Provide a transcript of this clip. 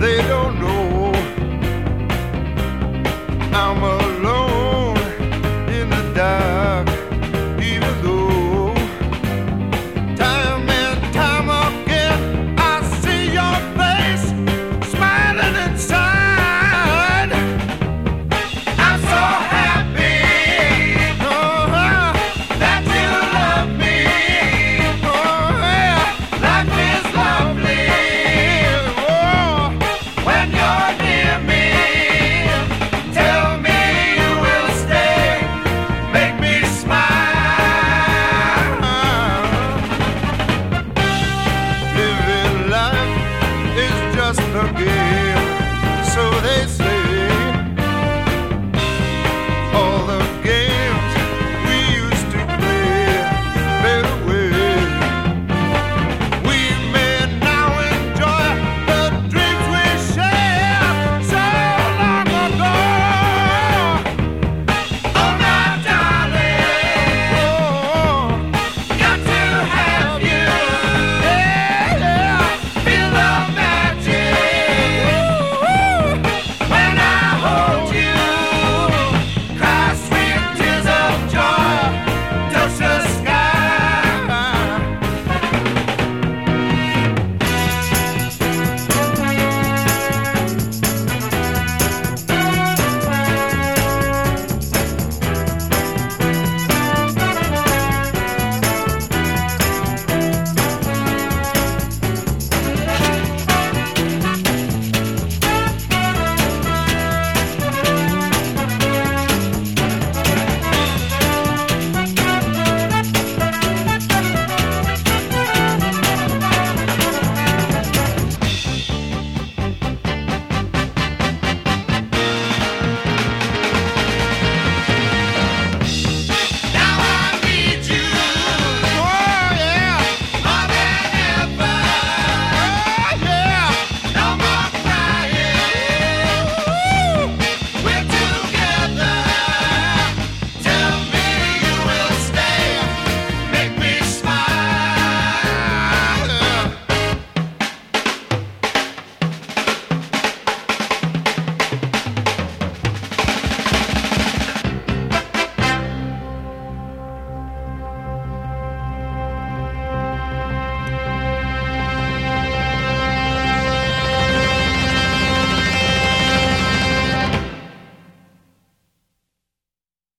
they don't know how much.